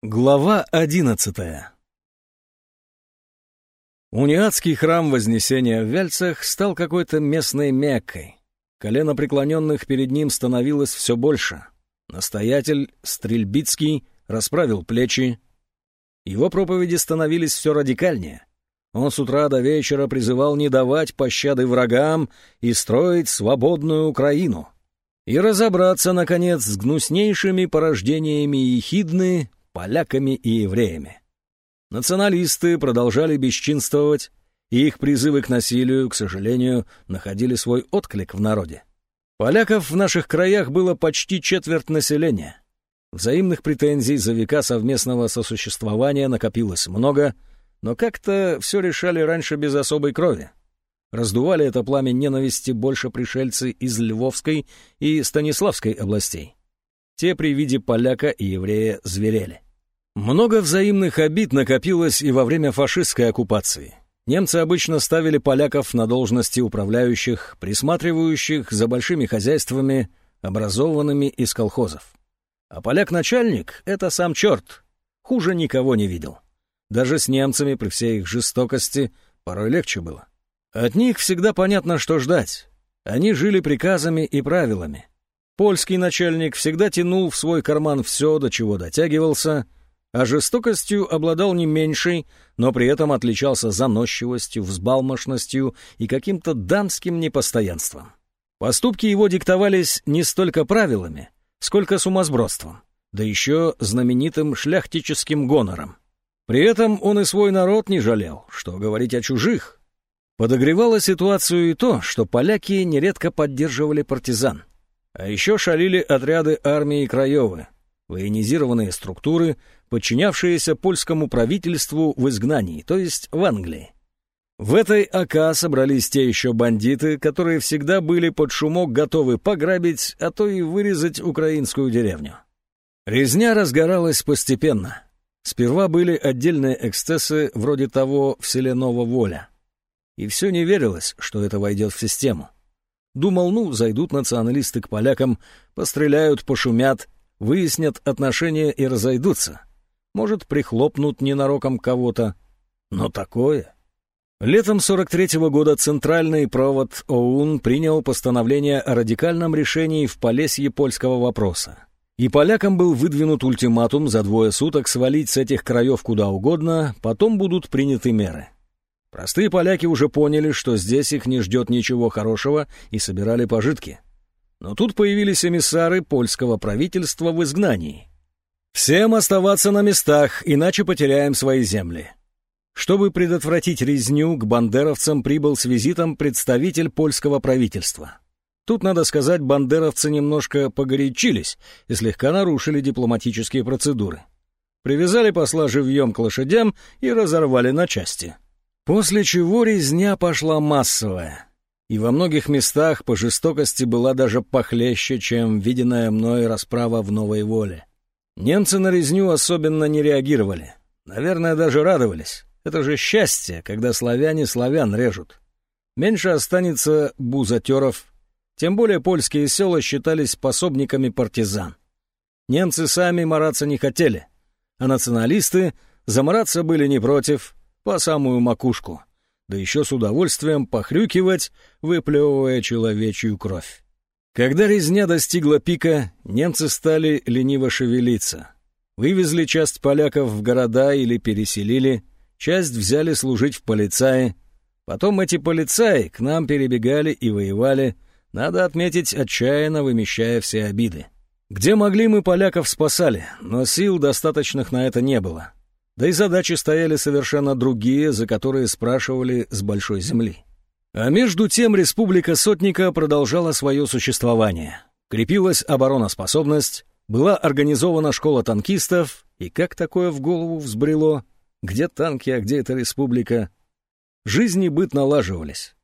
Глава одиннадцатая Униатский храм Вознесения в Вяльцах стал какой-то местной меккой. Колено преклоненных перед ним становилось все больше. Настоятель Стрельбицкий расправил плечи. Его проповеди становились все радикальнее. Он с утра до вечера призывал не давать пощады врагам и строить свободную Украину. И разобраться, наконец, с гнуснейшими порождениями ехидны, поляками и евреями. Националисты продолжали бесчинствовать, и их призывы к насилию, к сожалению, находили свой отклик в народе. Поляков в наших краях было почти четверть населения. Взаимных претензий за века совместного сосуществования накопилось много, но как-то все решали раньше без особой крови. Раздували это пламя ненависти больше пришельцы из Львовской и Станиславской областей. Те при виде поляка и еврея зверели. Много взаимных обид накопилось и во время фашистской оккупации. Немцы обычно ставили поляков на должности управляющих, присматривающих за большими хозяйствами, образованными из колхозов. А поляк-начальник — это сам черт, хуже никого не видел. Даже с немцами при всей их жестокости порой легче было. От них всегда понятно, что ждать. Они жили приказами и правилами. Польский начальник всегда тянул в свой карман все, до чего дотягивался — а жестокостью обладал не меньшей, но при этом отличался заносчивостью, взбалмошностью и каким-то дамским непостоянством. Поступки его диктовались не столько правилами, сколько сумасбродством, да еще знаменитым шляхтическим гонором. При этом он и свой народ не жалел, что говорить о чужих. Подогревало ситуацию и то, что поляки нередко поддерживали партизан. А еще шалили отряды армии Краевы, военизированные структуры, подчинявшиеся польскому правительству в изгнании, то есть в Англии. В этой АК собрались те еще бандиты, которые всегда были под шумок готовы пограбить, а то и вырезать украинскую деревню. Резня разгоралась постепенно. Сперва были отдельные эксцессы вроде того в селе Нововоля. И все не верилось, что это войдет в систему. Думал, ну, зайдут националисты к полякам, постреляют, пошумят, выяснят отношения и разойдутся. Может, прихлопнут ненароком кого-то. Но такое... Летом 43-го года Центральный провод ОУН принял постановление о радикальном решении в Полесье польского вопроса. И полякам был выдвинут ультиматум за двое суток свалить с этих краев куда угодно, потом будут приняты меры. Простые поляки уже поняли, что здесь их не ждет ничего хорошего, и собирали пожитки. Но тут появились эмиссары польского правительства в изгнании. «Всем оставаться на местах, иначе потеряем свои земли». Чтобы предотвратить резню, к бандеровцам прибыл с визитом представитель польского правительства. Тут, надо сказать, бандеровцы немножко погорячились и слегка нарушили дипломатические процедуры. Привязали посла живьем к лошадям и разорвали на части. После чего резня пошла массовая — и во многих местах по жестокости была даже похлеще, чем виденная мной расправа в Новой Воле. Немцы на резню особенно не реагировали. Наверное, даже радовались. Это же счастье, когда славяне славян режут. Меньше останется бузатеров. Тем более польские села считались пособниками партизан. Немцы сами мараться не хотели, а националисты замараться были не против, по самую макушку — да еще с удовольствием похрюкивать, выплевывая человечью кровь. Когда резня достигла пика, немцы стали лениво шевелиться. Вывезли часть поляков в города или переселили, часть взяли служить в полицае. Потом эти полицаи к нам перебегали и воевали, надо отметить, отчаянно вымещая все обиды. Где могли мы поляков спасали, но сил достаточных на это не было. Да и задачи стояли совершенно другие, за которые спрашивали с большой земли. А между тем республика Сотника продолжала свое существование. Крепилась обороноспособность, была организована школа танкистов, и как такое в голову взбрело? Где танки, а где эта республика? Жизнь и быт налаживались.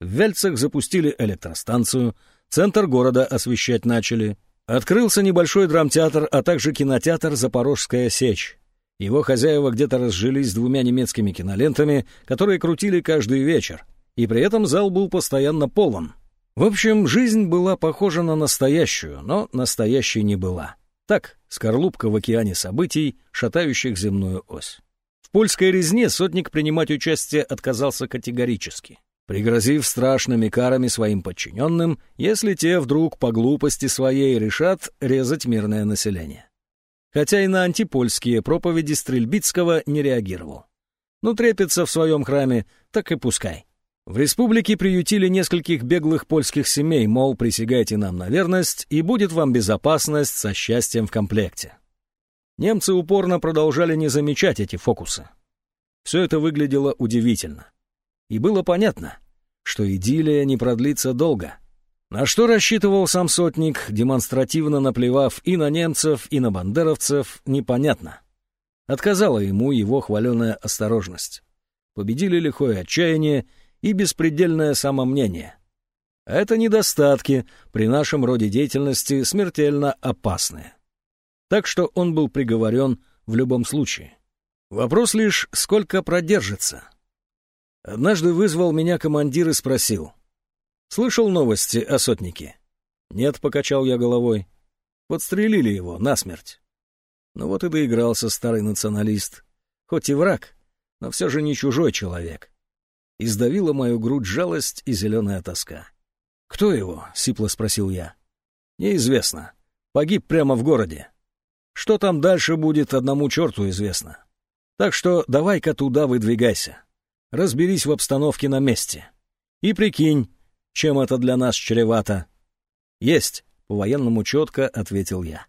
В Вельцах запустили электростанцию, центр города освещать начали. Открылся небольшой драмтеатр, а также кинотеатр «Запорожская сечь». Его хозяева где-то разжились двумя немецкими кинолентами, которые крутили каждый вечер, и при этом зал был постоянно полон. В общем, жизнь была похожа на настоящую, но настоящей не была. Так, скорлупка в океане событий, шатающих земную ось. В польской резне сотник принимать участие отказался категорически, пригрозив страшными карами своим подчиненным, если те вдруг по глупости своей решат резать мирное население. Хотя и на антипольские проповеди Стрельбицкого не реагировал. Ну, трепится в своем храме, так и пускай. В республике приютили нескольких беглых польских семей, мол, присягайте нам на верность, и будет вам безопасность со счастьем в комплекте. Немцы упорно продолжали не замечать эти фокусы. Все это выглядело удивительно. И было понятно, что идиллия не продлится долго. На что рассчитывал сам сотник, демонстративно наплевав и на немцев, и на бандеровцев, непонятно. Отказала ему его хваленая осторожность. Победили лихое отчаяние и беспредельное самомнение. Это недостатки, при нашем роде деятельности смертельно опасные так что он был приговорен в любом случае. Вопрос лишь, сколько продержится. Однажды вызвал меня командир и спросил. «Слышал новости о сотнике?» «Нет», — покачал я головой. «Подстрелили его насмерть». Ну вот и доигрался старый националист. Хоть и враг, но все же не чужой человек. Издавила мою грудь жалость и зеленая тоска. «Кто его?» — сипло спросил я. «Неизвестно. Погиб прямо в городе. Что там дальше будет, одному черту известно. Так что давай-ка туда выдвигайся. Разберись в обстановке на месте. И прикинь, чем это для нас чревато. Есть, по-военному четко ответил я.